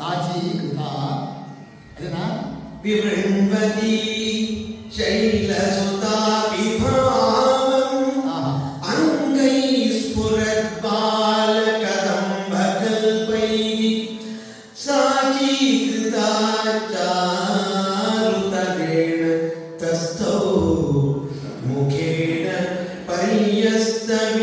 साक्षी कृता अदेना बिभ्रंवती शैलसुता विभावम् अङ्गैः स्फुरद्बालकदम्भकल्पैः साक्षी कृता चारुतरेण तस्थौ मुखेन पर्यस्तवि